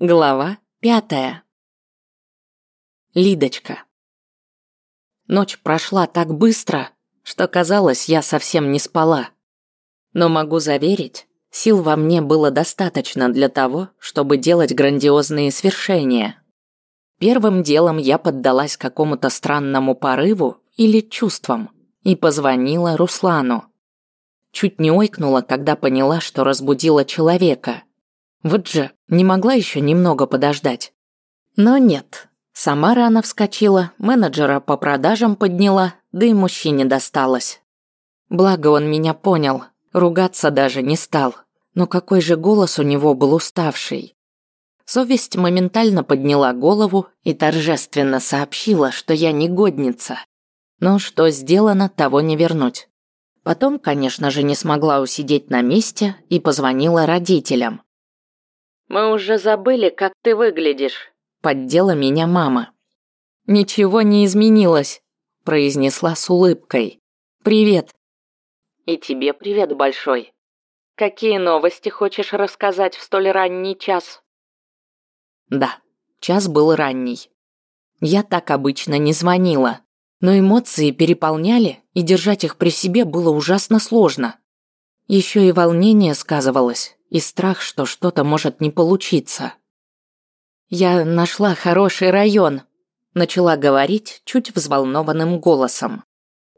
Глава пятая. Лидочка. Ночь прошла так быстро, что казалось, я совсем не спала. Но могу заверить, сил во мне было достаточно для того, чтобы делать грандиозные свершения. Первым делом я поддалась какому-то странному порыву или чувствам и позвонила Руслану. Чуть не ойкнула, когда поняла, что разбудила человека – вот же, не могла еще немного подождать. Но нет. Сама рано вскочила, менеджера по продажам подняла, да и мужчине досталось. Благо он меня понял, ругаться даже не стал. Но какой же голос у него был уставший. Совесть моментально подняла голову и торжественно сообщила, что я негодница. Но что сделано, того не вернуть. Потом, конечно же, не смогла усидеть на месте и позвонила родителям. Мы уже забыли, как ты выглядишь», – поддела меня мама. «Ничего не изменилось», – произнесла с улыбкой. «Привет». «И тебе привет большой. Какие новости хочешь рассказать в столь ранний час?» Да, час был ранний. Я так обычно не звонила, но эмоции переполняли, и держать их при себе было ужасно сложно. Еще и волнение сказывалось и страх, что что-то может не получиться. «Я нашла хороший район», – начала говорить чуть взволнованным голосом.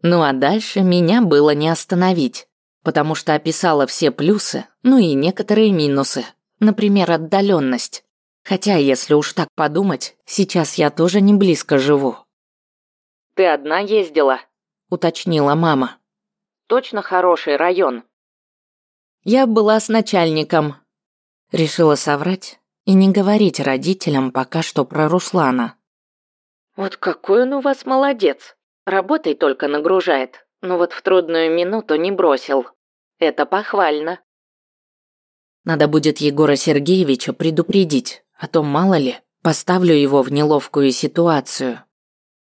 Ну а дальше меня было не остановить, потому что описала все плюсы, ну и некоторые минусы, например, отдаленность. Хотя, если уж так подумать, сейчас я тоже не близко живу. «Ты одна ездила?» – уточнила мама. «Точно хороший район?» Я была с начальником. Решила соврать и не говорить родителям пока что про Руслана. Вот какой он у вас молодец. Работой только нагружает, но вот в трудную минуту не бросил. Это похвально. Надо будет Егора Сергеевича предупредить, а то мало ли, поставлю его в неловкую ситуацию.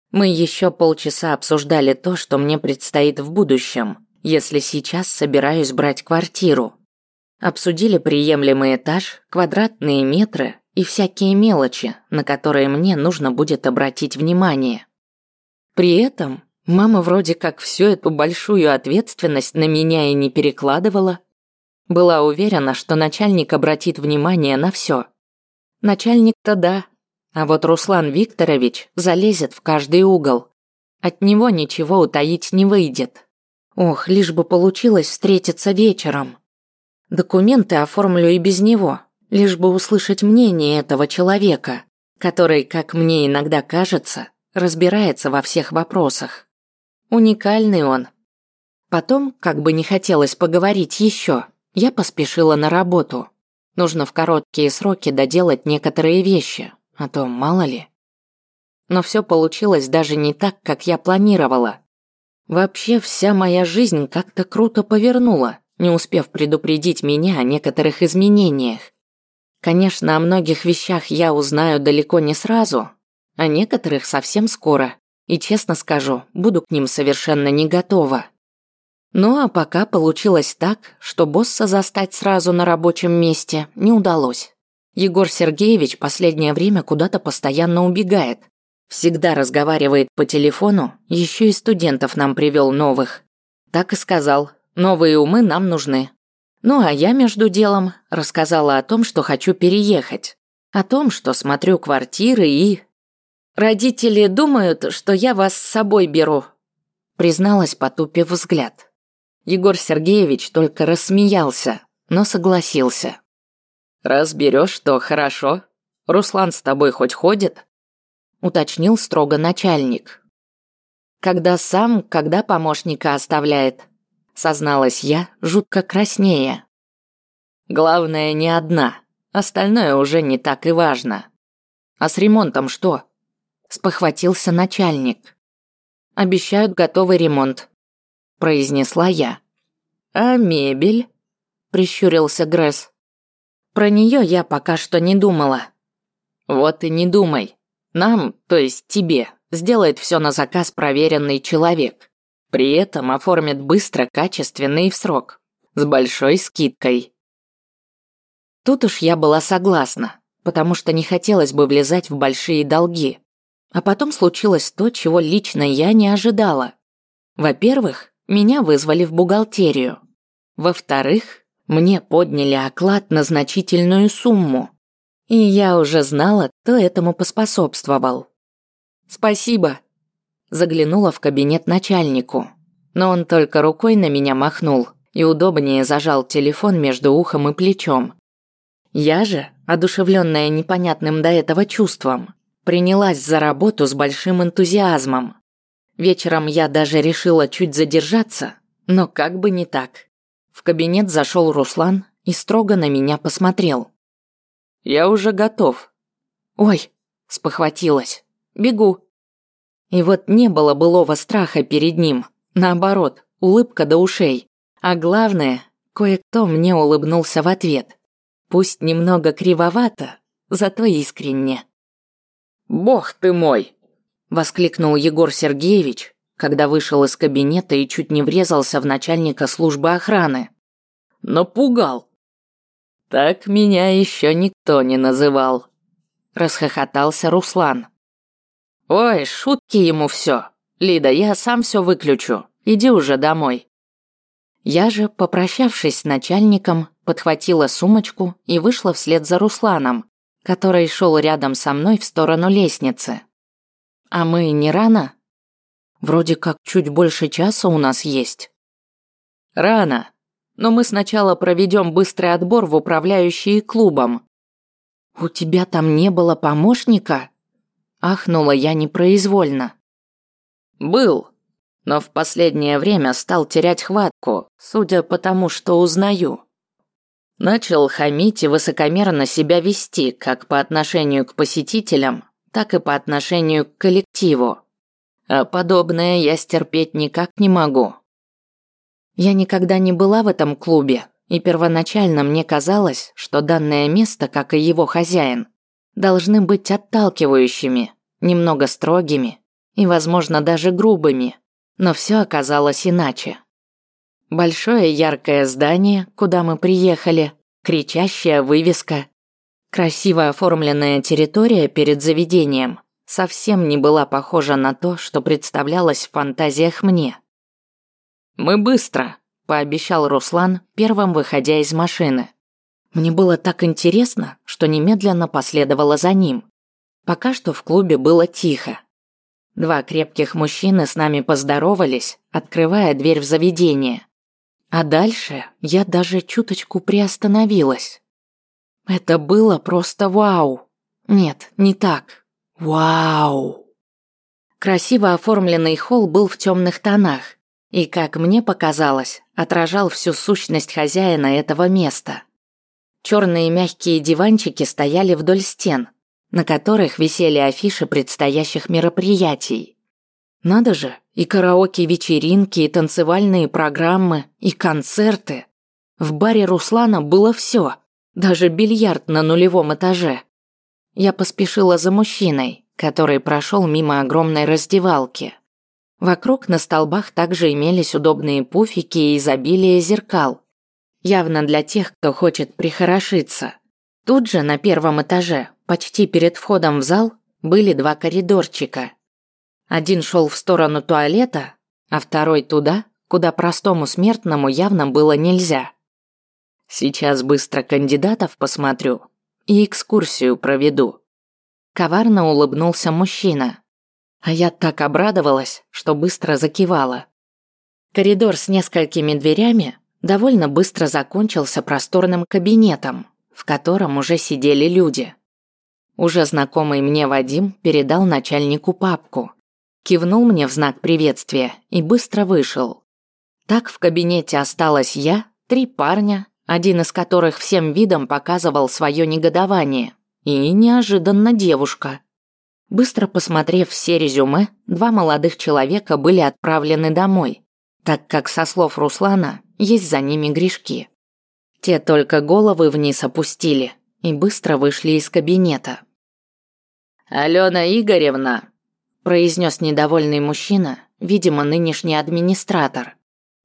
Мы еще полчаса обсуждали то, что мне предстоит в будущем если сейчас собираюсь брать квартиру. Обсудили приемлемый этаж, квадратные метры и всякие мелочи, на которые мне нужно будет обратить внимание. При этом мама вроде как всю эту большую ответственность на меня и не перекладывала. Была уверена, что начальник обратит внимание на все. Начальник-то да, а вот Руслан Викторович залезет в каждый угол. От него ничего утаить не выйдет. Ох, лишь бы получилось встретиться вечером. Документы оформлю и без него, лишь бы услышать мнение этого человека, который, как мне иногда кажется, разбирается во всех вопросах. Уникальный он. Потом, как бы не хотелось поговорить еще, я поспешила на работу. Нужно в короткие сроки доделать некоторые вещи, а то мало ли. Но все получилось даже не так, как я планировала. Вообще вся моя жизнь как-то круто повернула, не успев предупредить меня о некоторых изменениях. Конечно, о многих вещах я узнаю далеко не сразу, а некоторых совсем скоро. И честно скажу, буду к ним совершенно не готова. Ну а пока получилось так, что босса застать сразу на рабочем месте не удалось. Егор Сергеевич последнее время куда-то постоянно убегает, Всегда разговаривает по телефону, еще и студентов нам привел новых. Так и сказал, новые умы нам нужны. Ну а я между делом рассказала о том, что хочу переехать. О том, что смотрю квартиры и... Родители думают, что я вас с собой беру. Призналась, потупив взгляд. Егор Сергеевич только рассмеялся, но согласился. «Раз берешь, то хорошо. Руслан с тобой хоть ходит?» Уточнил строго начальник. Когда сам, когда помощника оставляет, созналась я, жутко краснее. Главное не одна, остальное уже не так и важно. А с ремонтом что? Спохватился начальник. Обещают готовый ремонт, произнесла я. А мебель? Прищурился Гресс. Про нее я пока что не думала. Вот и не думай. Нам, то есть тебе, сделает все на заказ проверенный человек. При этом оформит быстро, качественно и в срок. С большой скидкой. Тут уж я была согласна. потому что не хотелось бы влезать в большие долги. А потом случилось то, чего лично я не ожидала. Во-первых, меня вызвали в бухгалтерию. Во-вторых, мне подняли оклад на значительную сумму. И я уже знала, кто этому поспособствовал. «Спасибо», – заглянула в кабинет начальнику. Но он только рукой на меня махнул и удобнее зажал телефон между ухом и плечом. Я же, одушевленная непонятным до этого чувством, принялась за работу с большим энтузиазмом. Вечером я даже решила чуть задержаться, но как бы не так. В кабинет зашел Руслан и строго на меня посмотрел. «Я уже готов». «Ой», – спохватилась, – «бегу». И вот не было былого страха перед ним, наоборот, улыбка до ушей. А главное, кое-кто мне улыбнулся в ответ. Пусть немного кривовато, зато искренне. «Бог ты мой!» – воскликнул Егор Сергеевич, когда вышел из кабинета и чуть не врезался в начальника службы охраны. «Напугал!» «Так меня еще никто не называл», – расхохотался Руслан. «Ой, шутки ему все. Лида, я сам все выключу. Иди уже домой». Я же, попрощавшись с начальником, подхватила сумочку и вышла вслед за Русланом, который шел рядом со мной в сторону лестницы. «А мы не рано?» «Вроде как чуть больше часа у нас есть». «Рано, но мы сначала проведем быстрый отбор в управляющие клубом». «У тебя там не было помощника?» Ахнула я непроизвольно. «Был, но в последнее время стал терять хватку, судя по тому, что узнаю. Начал хамить и высокомерно себя вести как по отношению к посетителям, так и по отношению к коллективу. А подобное я стерпеть никак не могу. Я никогда не была в этом клубе, и первоначально мне казалось, что данное место, как и его хозяин, должны быть отталкивающими, немного строгими и, возможно, даже грубыми. Но все оказалось иначе. Большое яркое здание, куда мы приехали, кричащая вывеска, красиво оформленная территория перед заведением совсем не была похожа на то, что представлялось в фантазиях мне. «Мы быстро», – пообещал Руслан, первым выходя из машины. Мне было так интересно, что немедленно последовало за ним. Пока что в клубе было тихо. Два крепких мужчины с нами поздоровались, открывая дверь в заведение. А дальше я даже чуточку приостановилась. Это было просто вау. Нет, не так. Вау. Красиво оформленный холл был в темных тонах и, как мне показалось, отражал всю сущность хозяина этого места. Черные мягкие диванчики стояли вдоль стен, на которых висели афиши предстоящих мероприятий. Надо же, и караоке-вечеринки, и танцевальные программы, и концерты. В баре Руслана было все, даже бильярд на нулевом этаже. Я поспешила за мужчиной, который прошел мимо огромной раздевалки. Вокруг на столбах также имелись удобные пуфики и изобилие зеркал. Явно для тех, кто хочет прихорошиться. Тут же на первом этаже Почти перед входом в зал были два коридорчика. Один шел в сторону туалета, а второй туда, куда простому смертному явно было нельзя. Сейчас быстро кандидатов посмотрю и экскурсию проведу. Коварно улыбнулся мужчина. А я так обрадовалась, что быстро закивала. Коридор с несколькими дверями довольно быстро закончился просторным кабинетом, в котором уже сидели люди. Уже знакомый мне Вадим передал начальнику папку, кивнул мне в знак приветствия и быстро вышел. Так в кабинете осталась я, три парня, один из которых всем видом показывал свое негодование, и неожиданно девушка. Быстро посмотрев все резюме, два молодых человека были отправлены домой, так как, со слов Руслана, есть за ними грешки. Те только головы вниз опустили, и быстро вышли из кабинета. «Алена Игоревна», – произнес недовольный мужчина, видимо, нынешний администратор,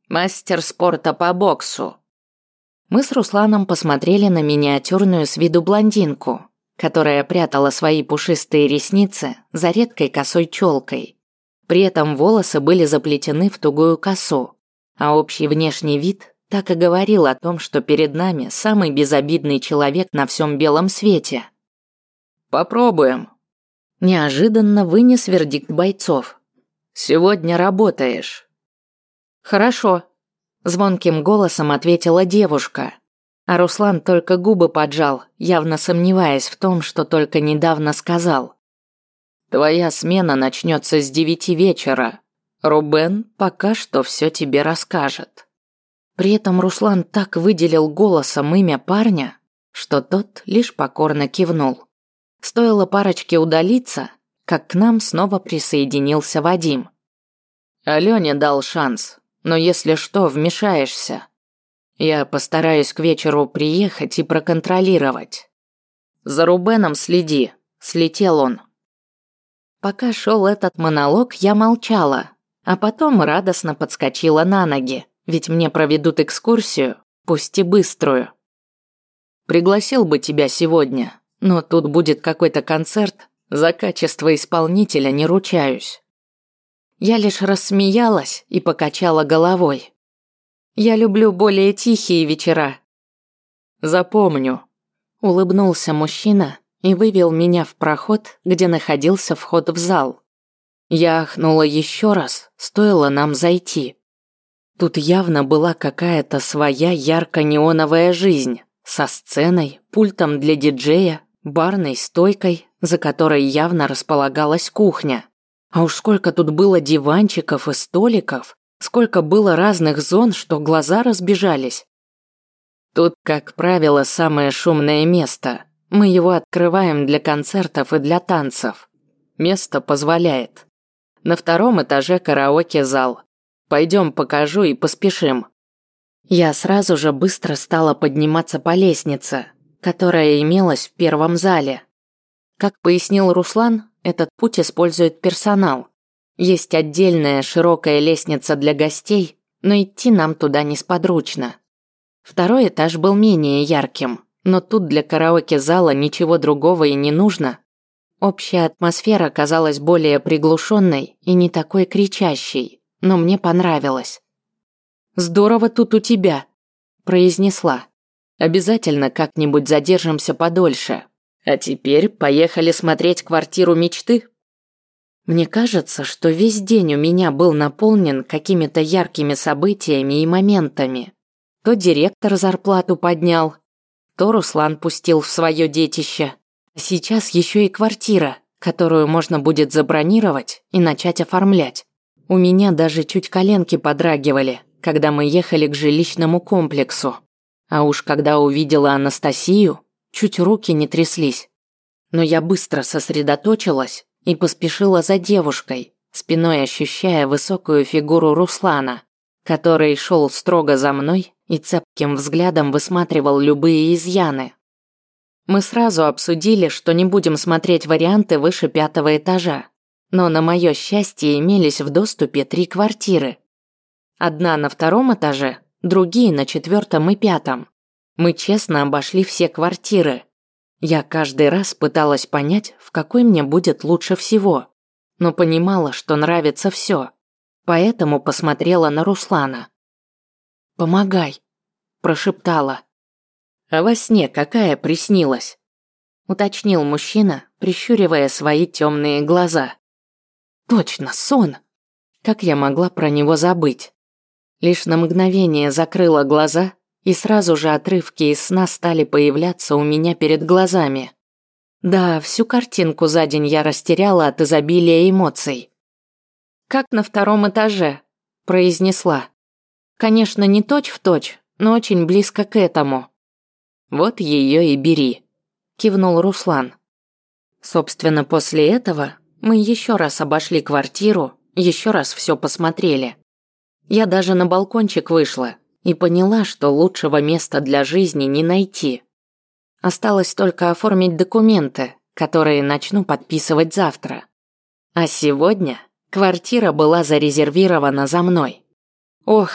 мастер спорта по боксу. Мы с Русланом посмотрели на миниатюрную с виду блондинку, которая прятала свои пушистые ресницы за редкой косой челкой. При этом волосы были заплетены в тугую косу, а общий внешний вид так и говорил о том, что перед нами самый безобидный человек на всем белом свете. «Попробуем», – неожиданно вынес вердикт бойцов. «Сегодня работаешь». «Хорошо», – звонким голосом ответила девушка – а Руслан только губы поджал, явно сомневаясь в том, что только недавно сказал. «Твоя смена начнется с девяти вечера. Рубен пока что все тебе расскажет». При этом Руслан так выделил голосом имя парня, что тот лишь покорно кивнул. Стоило парочке удалиться, как к нам снова присоединился Вадим. Алёне дал шанс, но если что, вмешаешься. Я постараюсь к вечеру приехать и проконтролировать. За Рубеном следи, слетел он. Пока шел этот монолог, я молчала, а потом радостно подскочила на ноги, ведь мне проведут экскурсию, пусть и быструю. Пригласил бы тебя сегодня, но тут будет какой-то концерт, за качество исполнителя не ручаюсь. Я лишь рассмеялась и покачала головой. Я люблю более тихие вечера. Запомню. Улыбнулся мужчина и вывел меня в проход, где находился вход в зал. Я ахнула еще раз, стоило нам зайти. Тут явно была какая-то своя ярко-неоновая жизнь, со сценой, пультом для диджея, барной стойкой, за которой явно располагалась кухня. А уж сколько тут было диванчиков и столиков, Сколько было разных зон, что глаза разбежались. Тут, как правило, самое шумное место. Мы его открываем для концертов и для танцев. Место позволяет. На втором этаже караоке-зал. Пойдем покажу и поспешим. Я сразу же быстро стала подниматься по лестнице, которая имелась в первом зале. Как пояснил Руслан, этот путь использует персонал. Есть отдельная широкая лестница для гостей, но идти нам туда несподручно. Второй этаж был менее ярким, но тут для караоке-зала ничего другого и не нужно. Общая атмосфера казалась более приглушенной и не такой кричащей, но мне понравилось. «Здорово тут у тебя», – произнесла. «Обязательно как-нибудь задержимся подольше. А теперь поехали смотреть квартиру мечты». Мне кажется, что весь день у меня был наполнен какими-то яркими событиями и моментами. То директор зарплату поднял, то Руслан пустил в свое детище. А сейчас еще и квартира, которую можно будет забронировать и начать оформлять. У меня даже чуть коленки подрагивали, когда мы ехали к жилищному комплексу. А уж когда увидела Анастасию, чуть руки не тряслись. Но я быстро сосредоточилась и поспешила за девушкой, спиной ощущая высокую фигуру Руслана, который шел строго за мной и цепким взглядом высматривал любые изъяны. Мы сразу обсудили, что не будем смотреть варианты выше пятого этажа, но на мое счастье имелись в доступе три квартиры. Одна на втором этаже, другие на четвертом и пятом. Мы честно обошли все квартиры, я каждый раз пыталась понять, в какой мне будет лучше всего, но понимала, что нравится все, поэтому посмотрела на Руслана. «Помогай», – прошептала. «А во сне какая приснилась?» – уточнил мужчина, прищуривая свои темные глаза. «Точно, сон!» Как я могла про него забыть? Лишь на мгновение закрыла глаза и сразу же отрывки из сна стали появляться у меня перед глазами. Да, всю картинку за день я растеряла от изобилия эмоций. «Как на втором этаже», – произнесла. Конечно, не точь-в-точь, но очень близко к этому. «Вот ее и бери», – кивнул Руслан. Собственно, после этого мы еще раз обошли квартиру, еще раз все посмотрели. Я даже на балкончик вышла, и поняла, что лучшего места для жизни не найти. Осталось только оформить документы, которые начну подписывать завтра. А сегодня квартира была зарезервирована за мной. Ох,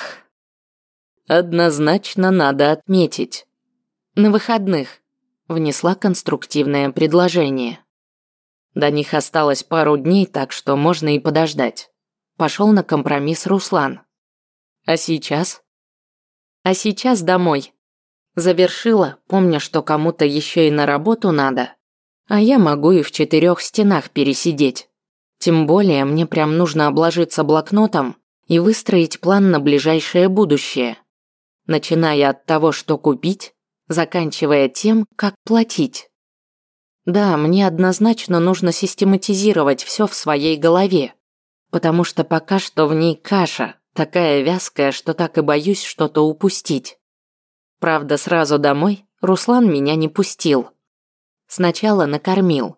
однозначно надо отметить. На выходных. внесла конструктивное предложение. До них осталось пару дней, так что можно и подождать. Пошел на компромисс Руслан. А сейчас? А сейчас домой. Завершила, помня, что кому-то еще и на работу надо. А я могу и в четырех стенах пересидеть. Тем более мне прям нужно обложиться блокнотом и выстроить план на ближайшее будущее. Начиная от того, что купить, заканчивая тем, как платить. Да, мне однозначно нужно систематизировать все в своей голове, потому что пока что в ней каша, такая вязкая, что так и боюсь что-то упустить. Правда, сразу домой Руслан меня не пустил. Сначала накормил,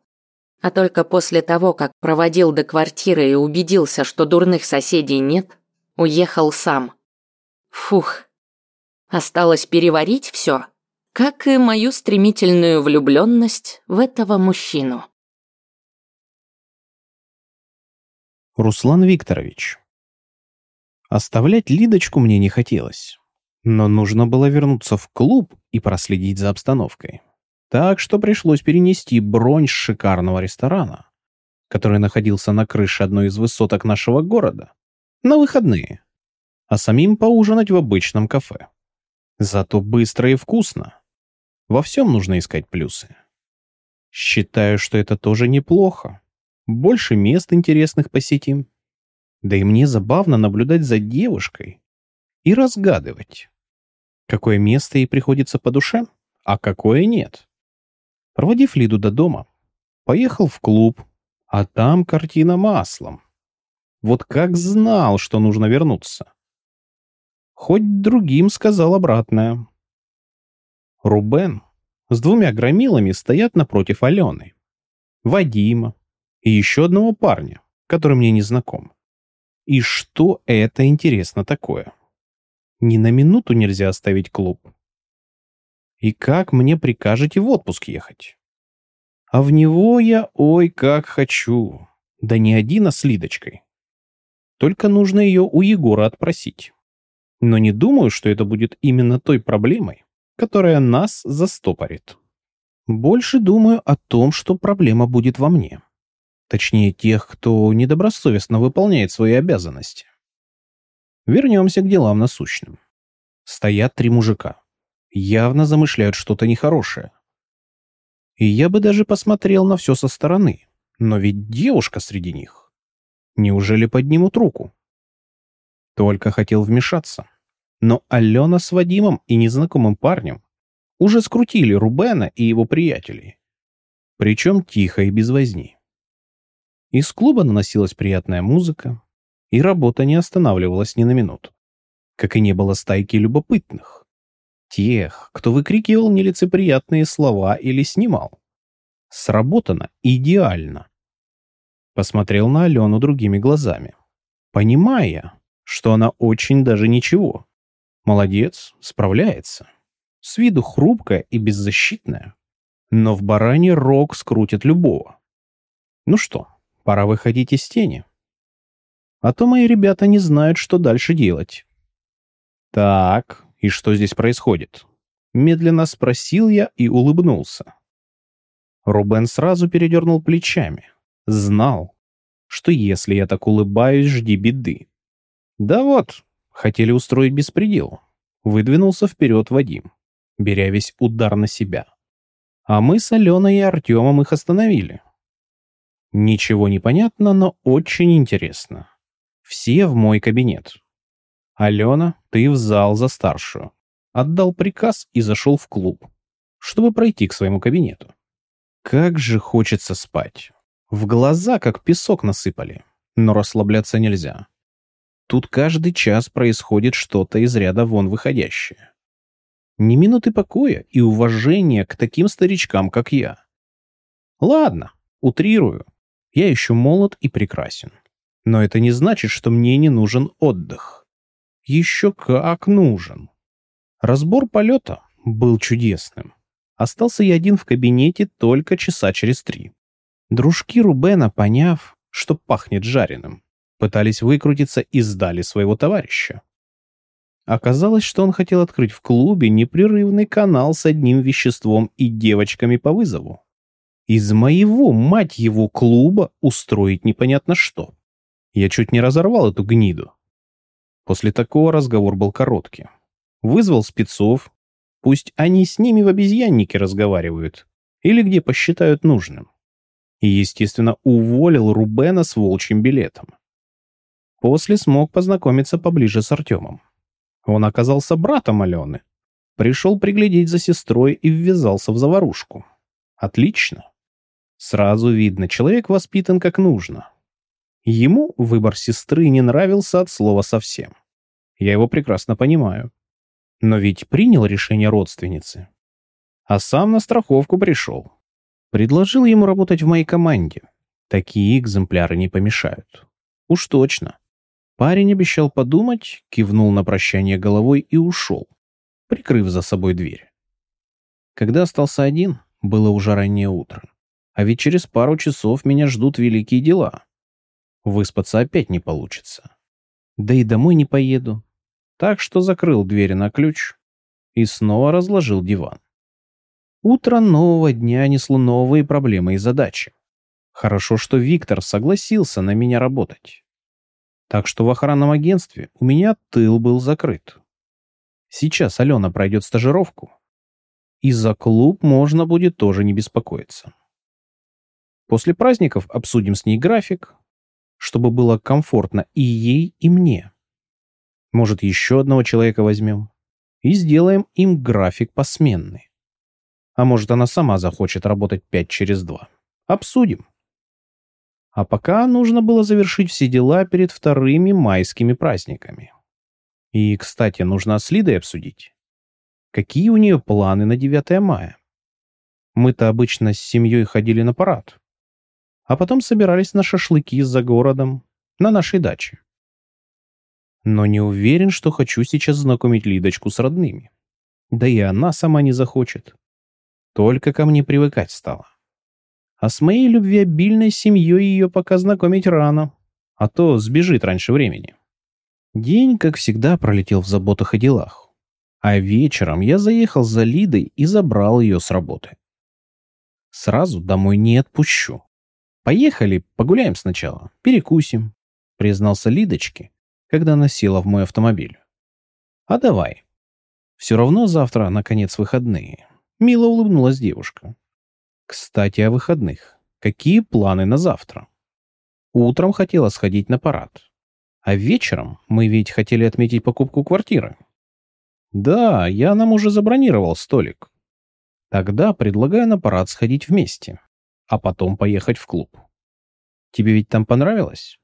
а только после того, как проводил до квартиры и убедился, что дурных соседей нет, уехал сам. Фух. Осталось переварить все как и мою стремительную влюбленность в этого мужчину. Руслан Викторович. Оставлять Лидочку мне не хотелось, но нужно было вернуться в клуб и проследить за обстановкой. Так что пришлось перенести бронь с шикарного ресторана, который находился на крыше одной из высоток нашего города, на выходные, а самим поужинать в обычном кафе. Зато быстро и вкусно. Во всем нужно искать плюсы. Считаю, что это тоже неплохо. Больше мест интересных посетим. Да и мне забавно наблюдать за девушкой и разгадывать, какое место ей приходится по душе, а какое нет. Проводив Лиду до дома, поехал в клуб, а там картина маслом. Вот как знал, что нужно вернуться. Хоть другим сказал обратное. Рубен с двумя громилами стоят напротив Алены, Вадима и еще одного парня, который мне не знаком. И что это интересно такое? Ни на минуту нельзя оставить клуб. И как мне прикажете в отпуск ехать? А в него я ой как хочу. Да не один, а с Лидочкой. Только нужно ее у Егора отпросить. Но не думаю, что это будет именно той проблемой, которая нас застопорит. Больше думаю о том, что проблема будет во мне. Точнее, тех, кто недобросовестно выполняет свои обязанности. Вернемся к делам насущным. Стоят три мужика. Явно замышляют что-то нехорошее. И я бы даже посмотрел на все со стороны. Но ведь девушка среди них. Неужели поднимут руку? Только хотел вмешаться. Но Алена с Вадимом и незнакомым парнем уже скрутили Рубена и его приятелей. Причем тихо и без возни. Из клуба наносилась приятная музыка, и работа не останавливалась ни на минуту. Как и не было стайки любопытных. Тех, кто выкрикивал нелицеприятные слова или снимал. Сработано идеально. Посмотрел на Алену другими глазами, понимая, что она очень даже ничего. Молодец, справляется. С виду хрупкая и беззащитная. Но в баране рог скрутит любого. Ну что, пора выходить из тени. А то мои ребята не знают, что дальше делать. Так, и что здесь происходит? Медленно спросил я и улыбнулся. Рубен сразу передернул плечами. Знал, что если я так улыбаюсь, жди беды. Да вот, Хотели устроить беспредел. Выдвинулся вперед Вадим, беря весь удар на себя. А мы с Аленой и Артемом их остановили. Ничего не понятно, но очень интересно. Все в мой кабинет. Алена, ты в зал за старшую. Отдал приказ и зашел в клуб, чтобы пройти к своему кабинету. Как же хочется спать. В глаза как песок насыпали, но расслабляться нельзя. Тут каждый час происходит что-то из ряда вон выходящее. Ни минуты покоя и уважения к таким старичкам, как я. Ладно, утрирую. Я еще молод и прекрасен. Но это не значит, что мне не нужен отдых. Еще как нужен. Разбор полета был чудесным. Остался я один в кабинете только часа через три. Дружки Рубена, поняв, что пахнет жареным, пытались выкрутиться и сдали своего товарища. Оказалось, что он хотел открыть в клубе непрерывный канал с одним веществом и девочками по вызову. Из моего, мать его, клуба устроить непонятно что. Я чуть не разорвал эту гниду. После такого разговор был короткий. Вызвал спецов, пусть они с ними в обезьяннике разговаривают, или где посчитают нужным. И, естественно, уволил Рубена с волчьим билетом. После смог познакомиться поближе с Артемом. Он оказался братом Алены. Пришел приглядеть за сестрой и ввязался в заварушку. Отлично. Сразу видно, человек воспитан как нужно. Ему выбор сестры не нравился от слова совсем. Я его прекрасно понимаю. Но ведь принял решение родственницы. А сам на страховку пришел. Предложил ему работать в моей команде. Такие экземпляры не помешают. Уж точно. Парень обещал подумать, кивнул на прощание головой и ушел, прикрыв за собой дверь. Когда остался один, было уже раннее утро. А ведь через пару часов меня ждут великие дела. Выспаться опять не получится. Да и домой не поеду. Так что закрыл дверь на ключ и снова разложил диван. Утро нового дня несло новые проблемы и задачи. Хорошо, что Виктор согласился на меня работать. Так что в охранном агентстве у меня тыл был закрыт. Сейчас Алена пройдет стажировку. И за клуб можно будет тоже не беспокоиться. После праздников обсудим с ней график, чтобы было комфортно и ей, и мне. Может, еще одного человека возьмем и сделаем им график посменный. А может, она сама захочет работать пять через два. Обсудим. А пока нужно было завершить все дела перед вторыми майскими праздниками. И, кстати, нужно с Лидой обсудить. Какие у нее планы на 9 мая? Мы-то обычно с семьей ходили на парад. А потом собирались на шашлыки за городом, на нашей даче. Но не уверен, что хочу сейчас знакомить Лидочку с родными. Да и она сама не захочет. Только ко мне привыкать стала. А с моей любвеобильной семьей ее пока знакомить рано, а то сбежит раньше времени. День, как всегда, пролетел в заботах и делах. А вечером я заехал за Лидой и забрал ее с работы. Сразу домой не отпущу. Поехали, погуляем сначала, перекусим, признался Лидочке, когда она села в мой автомобиль. А давай. Все равно завтра, наконец, выходные. Мило улыбнулась девушка. Кстати, о выходных. Какие планы на завтра? Утром хотела сходить на парад. А вечером мы ведь хотели отметить покупку квартиры. Да, я нам уже забронировал столик. Тогда предлагаю на парад сходить вместе, а потом поехать в клуб. Тебе ведь там понравилось?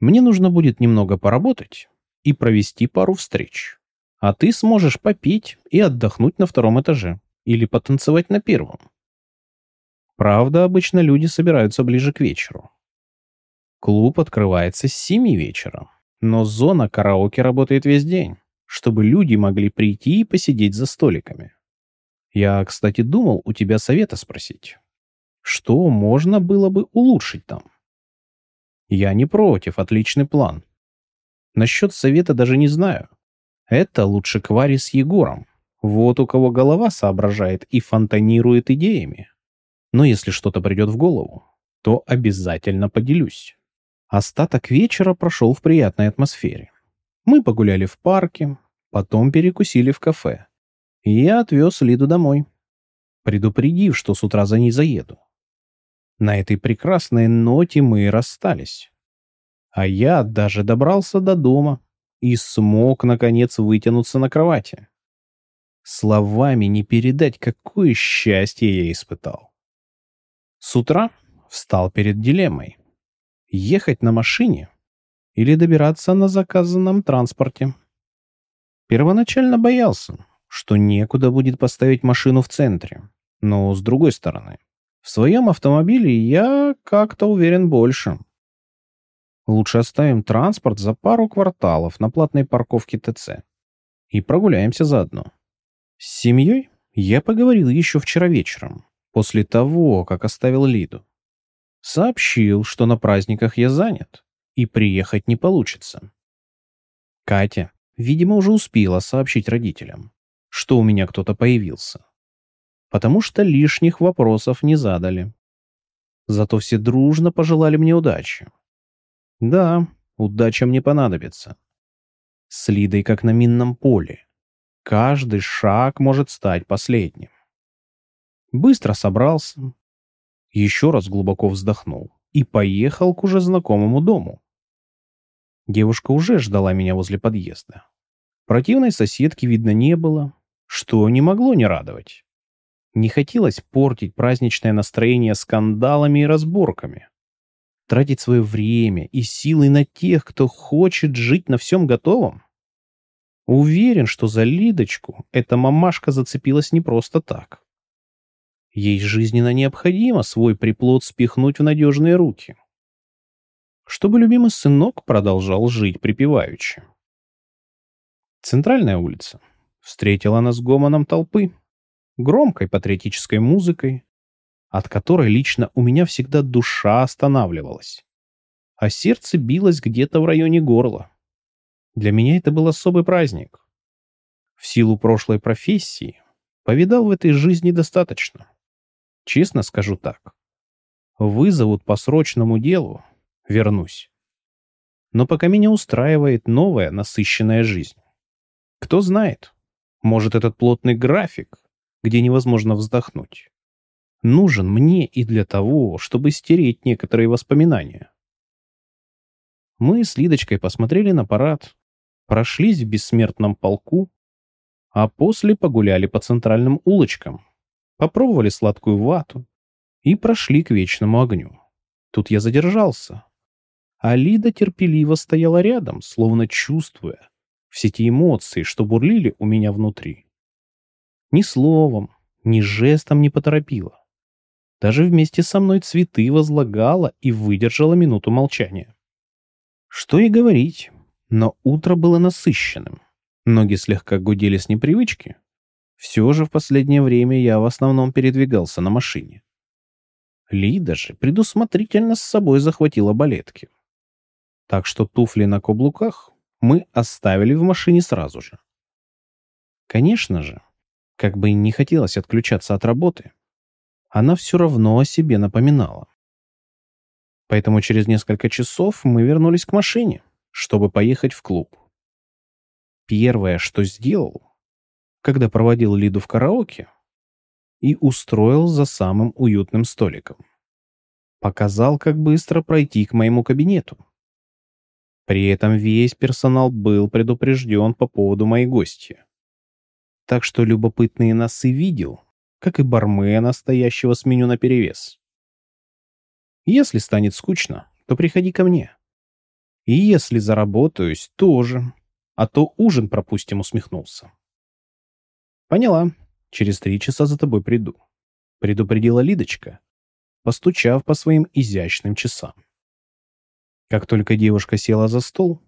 Мне нужно будет немного поработать и провести пару встреч. А ты сможешь попить и отдохнуть на втором этаже или потанцевать на первом. Правда, обычно люди собираются ближе к вечеру. Клуб открывается с 7 вечера, но зона караоке работает весь день, чтобы люди могли прийти и посидеть за столиками. Я, кстати, думал у тебя совета спросить. Что можно было бы улучшить там? Я не против, отличный план. Насчет совета даже не знаю. Это лучше Квари с Егором. Вот у кого голова соображает и фонтанирует идеями. Но если что-то придет в голову, то обязательно поделюсь. Остаток вечера прошел в приятной атмосфере. Мы погуляли в парке, потом перекусили в кафе. Я отвез Лиду домой, предупредив, что с утра за ней заеду. На этой прекрасной ноте мы и расстались. А я даже добрался до дома и смог, наконец, вытянуться на кровати. Словами не передать, какое счастье я испытал. С утра встал перед дилеммой. Ехать на машине или добираться на заказанном транспорте. Первоначально боялся, что некуда будет поставить машину в центре. Но с другой стороны, в своем автомобиле я как-то уверен больше. Лучше оставим транспорт за пару кварталов на платной парковке ТЦ и прогуляемся заодно. С семьей я поговорил еще вчера вечером после того, как оставил Лиду. Сообщил, что на праздниках я занят и приехать не получится. Катя, видимо, уже успела сообщить родителям, что у меня кто-то появился. Потому что лишних вопросов не задали. Зато все дружно пожелали мне удачи. Да, удача мне понадобится. С Лидой как на минном поле. Каждый шаг может стать последним. Быстро собрался, еще раз глубоко вздохнул и поехал к уже знакомому дому. Девушка уже ждала меня возле подъезда. Противной соседки видно не было, что не могло не радовать. Не хотелось портить праздничное настроение скандалами и разборками. Тратить свое время и силы на тех, кто хочет жить на всем готовом. Уверен, что за Лидочку эта мамашка зацепилась не просто так. Ей жизненно необходимо свой приплод спихнуть в надежные руки. Чтобы любимый сынок продолжал жить припеваючи. Центральная улица встретила нас гомоном толпы, громкой патриотической музыкой, от которой лично у меня всегда душа останавливалась, а сердце билось где-то в районе горла. Для меня это был особый праздник. В силу прошлой профессии повидал в этой жизни достаточно. Честно скажу так. Вызовут по срочному делу, вернусь. Но пока меня устраивает новая насыщенная жизнь. Кто знает, может этот плотный график, где невозможно вздохнуть, нужен мне и для того, чтобы стереть некоторые воспоминания. Мы с Лидочкой посмотрели на парад, прошлись в бессмертном полку, а после погуляли по центральным улочкам, попробовали сладкую вату и прошли к вечному огню. Тут я задержался. А Лида терпеливо стояла рядом, словно чувствуя все те эмоции, что бурлили у меня внутри. Ни словом, ни жестом не поторопила. Даже вместе со мной цветы возлагала и выдержала минуту молчания. Что и говорить, но утро было насыщенным. Ноги слегка гудели с непривычки. Все же в последнее время я в основном передвигался на машине. Лида же предусмотрительно с собой захватила балетки. Так что туфли на каблуках мы оставили в машине сразу же. Конечно же, как бы и не хотелось отключаться от работы, она все равно о себе напоминала. Поэтому через несколько часов мы вернулись к машине, чтобы поехать в клуб. Первое, что сделал, когда проводил Лиду в караоке, и устроил за самым уютным столиком. Показал, как быстро пройти к моему кабинету. При этом весь персонал был предупрежден по поводу моей гости. Так что любопытные носы видел, как и бармена, стоящего с меню наперевес. Если станет скучно, то приходи ко мне. И если заработаюсь, тоже. А то ужин пропустим, усмехнулся. Поняла. Через три часа за тобой приду. Предупредила Лидочка, постучав по своим изящным часам. Как только девушка села за стол,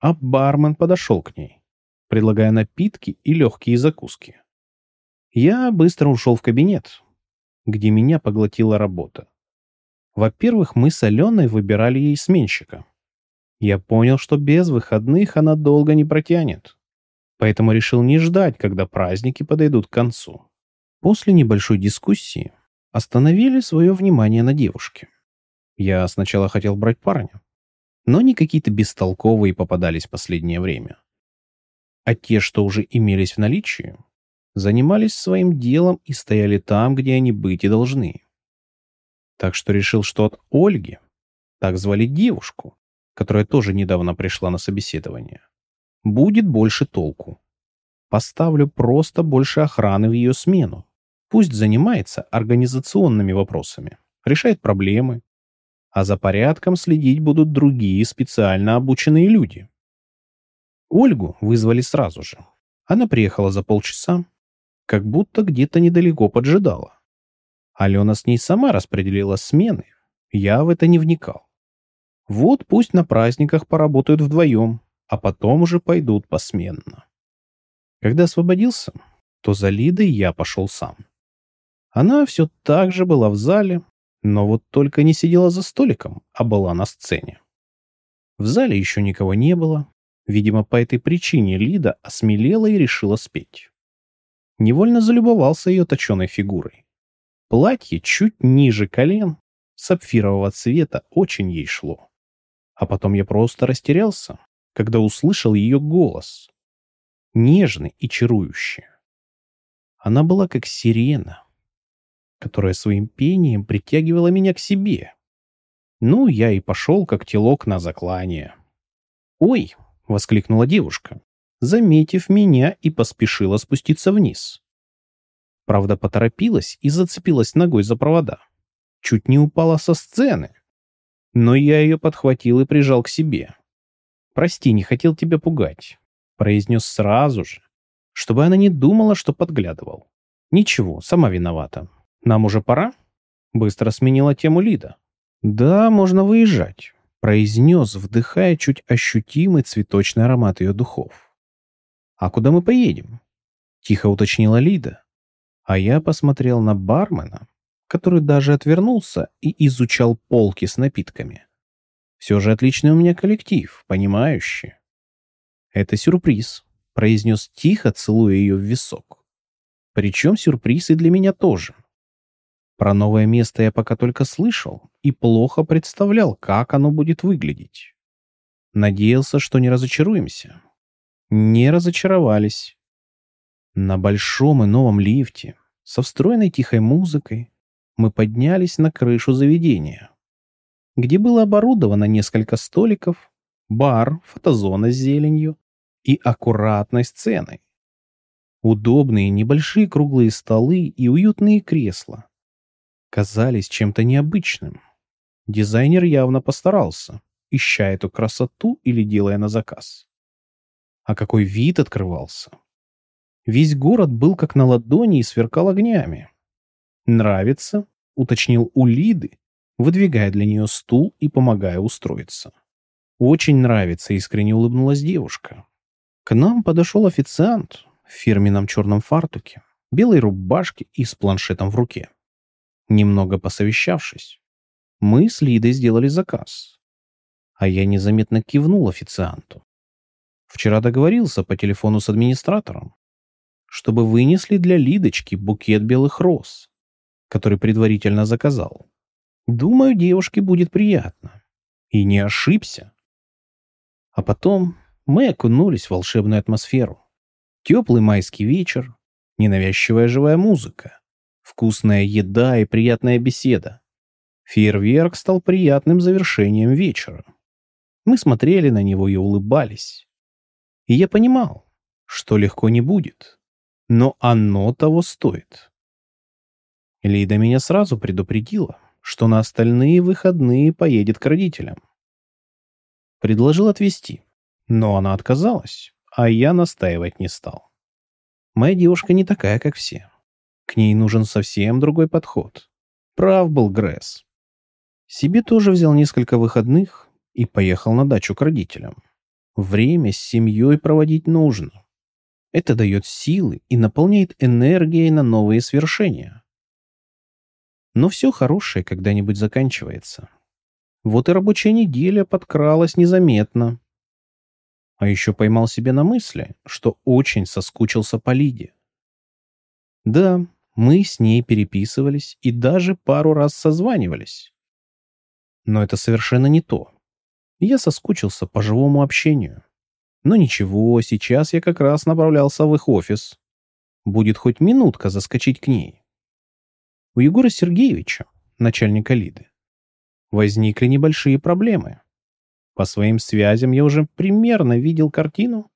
а бармен подошел к ней, предлагая напитки и легкие закуски. Я быстро ушел в кабинет, где меня поглотила работа. Во-первых, мы с Аленой выбирали ей сменщика. Я понял, что без выходных она долго не протянет поэтому решил не ждать, когда праздники подойдут к концу. После небольшой дискуссии остановили свое внимание на девушке. Я сначала хотел брать парня, но они какие-то бестолковые попадались в последнее время. А те, что уже имелись в наличии, занимались своим делом и стояли там, где они быть и должны. Так что решил, что от Ольги, так звали девушку, которая тоже недавно пришла на собеседование, будет больше толку. Поставлю просто больше охраны в ее смену. Пусть занимается организационными вопросами, решает проблемы, а за порядком следить будут другие специально обученные люди. Ольгу вызвали сразу же. Она приехала за полчаса, как будто где-то недалеко поджидала. Алена с ней сама распределила смены, я в это не вникал. Вот пусть на праздниках поработают вдвоем, а потом уже пойдут посменно. Когда освободился, то за Лидой я пошел сам. Она все так же была в зале, но вот только не сидела за столиком, а была на сцене. В зале еще никого не было. Видимо, по этой причине Лида осмелела и решила спеть. Невольно залюбовался ее точеной фигурой. Платье чуть ниже колен, сапфирового цвета, очень ей шло. А потом я просто растерялся, когда услышал ее голос. Нежный и чарующий. Она была как сирена, которая своим пением притягивала меня к себе. Ну, я и пошел, как телок на заклание. «Ой!» — воскликнула девушка, заметив меня и поспешила спуститься вниз. Правда, поторопилась и зацепилась ногой за провода. Чуть не упала со сцены. Но я ее подхватил и прижал к себе. «Прости, не хотел тебя пугать», — произнес сразу же, чтобы она не думала, что подглядывал. «Ничего, сама виновата. Нам уже пора?» Быстро сменила тему Лида. «Да, можно выезжать», — произнес, вдыхая чуть ощутимый цветочный аромат ее духов. «А куда мы поедем?» — тихо уточнила Лида, а я посмотрел на бармена, который даже отвернулся и изучал полки с напитками. Все же отличный у меня коллектив, понимающий. Это сюрприз, произнес тихо, целуя ее в висок. Причем сюрприз и для меня тоже. Про новое место я пока только слышал и плохо представлял, как оно будет выглядеть. Надеялся, что не разочаруемся. Не разочаровались. На большом и новом лифте со встроенной тихой музыкой мы поднялись на крышу заведения, где было оборудовано несколько столиков, бар, фотозона с зеленью и аккуратной сценой. Удобные небольшие круглые столы и уютные кресла казались чем-то необычным. Дизайнер явно постарался, ища эту красоту или делая на заказ. А какой вид открывался! Весь город был как на ладони и сверкал огнями. «Нравится?» — уточнил у Лиды, выдвигая для нее стул и помогая устроиться. «Очень нравится», — искренне улыбнулась девушка. К нам подошел официант в фирменном черном фартуке, белой рубашке и с планшетом в руке. Немного посовещавшись, мы с Лидой сделали заказ. А я незаметно кивнул официанту. Вчера договорился по телефону с администратором, чтобы вынесли для Лидочки букет белых роз, который предварительно заказал. Думаю, девушке будет приятно. И не ошибся. А потом мы окунулись в волшебную атмосферу. Теплый майский вечер, ненавязчивая живая музыка, вкусная еда и приятная беседа. Фейерверк стал приятным завершением вечера. Мы смотрели на него и улыбались. И я понимал, что легко не будет но оно того стоит. Лида меня сразу предупредила, что на остальные выходные поедет к родителям. Предложил отвезти, но она отказалась, а я настаивать не стал. Моя девушка не такая, как все. К ней нужен совсем другой подход. Прав был Гресс. Себе тоже взял несколько выходных и поехал на дачу к родителям. Время с семьей проводить нужно. Это дает силы и наполняет энергией на новые свершения. Но все хорошее когда-нибудь заканчивается. Вот и рабочая неделя подкралась незаметно. А еще поймал себя на мысли, что очень соскучился по Лиде. Да, мы с ней переписывались и даже пару раз созванивались. Но это совершенно не то. Я соскучился по живому общению. Но ничего, сейчас я как раз направлялся в их офис. Будет хоть минутка заскочить к ней. У Егора Сергеевича, начальника Лиды, возникли небольшие проблемы. По своим связям я уже примерно видел картину,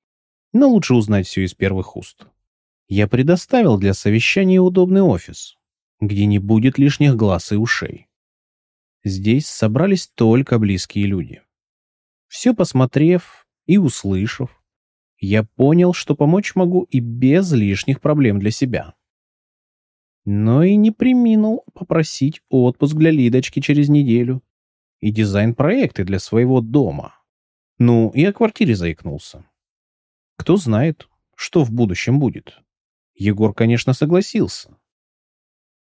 но лучше узнать все из первых уст. Я предоставил для совещания удобный офис, где не будет лишних глаз и ушей. Здесь собрались только близкие люди. Все посмотрев, и услышав, я понял, что помочь могу и без лишних проблем для себя. Но и не приминул попросить отпуск для Лидочки через неделю и дизайн-проекты для своего дома. Ну, и о квартире заикнулся. Кто знает, что в будущем будет. Егор, конечно, согласился.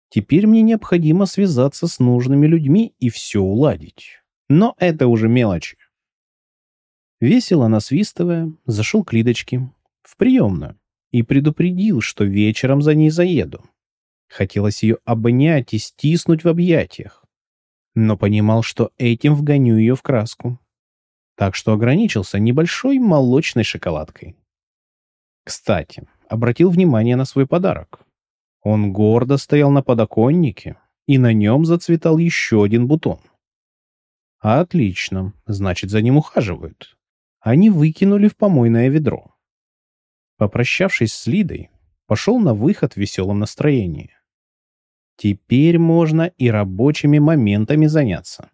Теперь мне необходимо связаться с нужными людьми и все уладить. Но это уже мелочи. Весело насвистывая, зашел к Лидочке в приемную и предупредил, что вечером за ней заеду. Хотелось ее обнять и стиснуть в объятиях, но понимал, что этим вгоню ее в краску. Так что ограничился небольшой молочной шоколадкой. Кстати, обратил внимание на свой подарок. Он гордо стоял на подоконнике, и на нем зацветал еще один бутон. Отлично, значит, за ним ухаживают. Они выкинули в помойное ведро. Попрощавшись с Лидой, пошел на выход в веселом настроении. Теперь можно и рабочими моментами заняться.